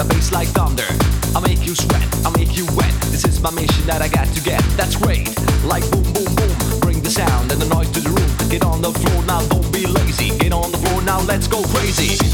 a bass like thunder. I make you sweat, I make you wet. This is my mission that I got to get. That's great. Like boom, boom, boom. Bring the sound and the noise to the room. Get on the floor now, don't be lazy. Get on the floor now, let's go crazy.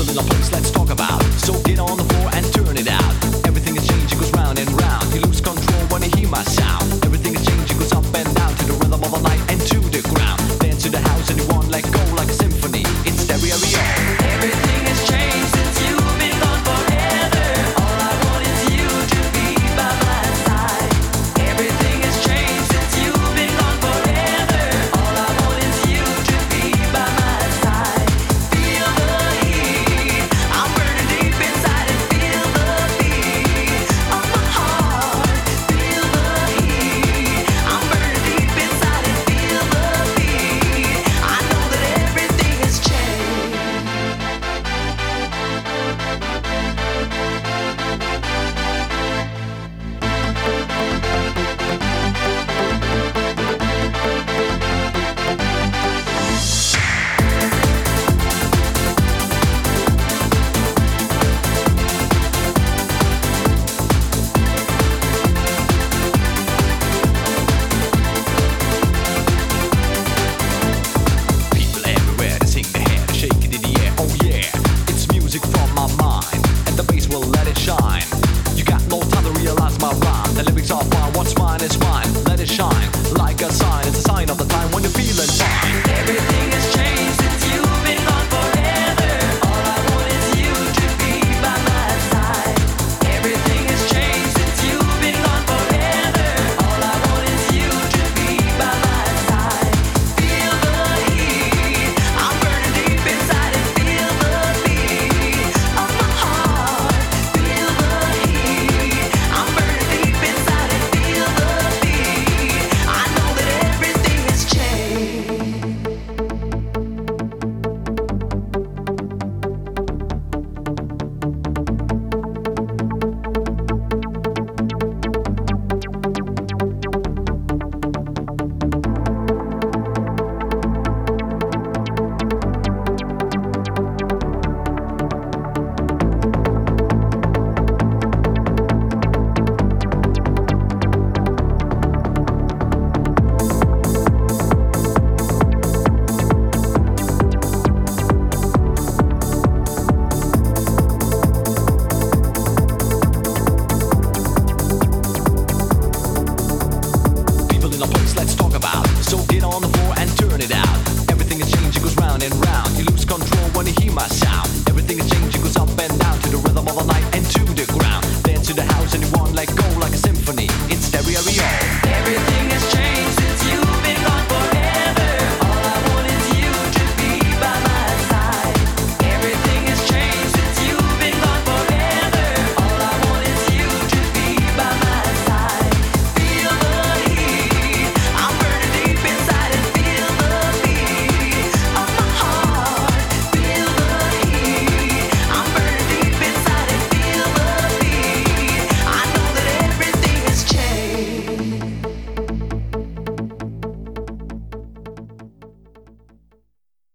You lose control when you hear my sound. Everything is changing, goes up and down to the rhythm of the night and to the ground. Dance to the house and you won't let go like a symphony. It's stereo.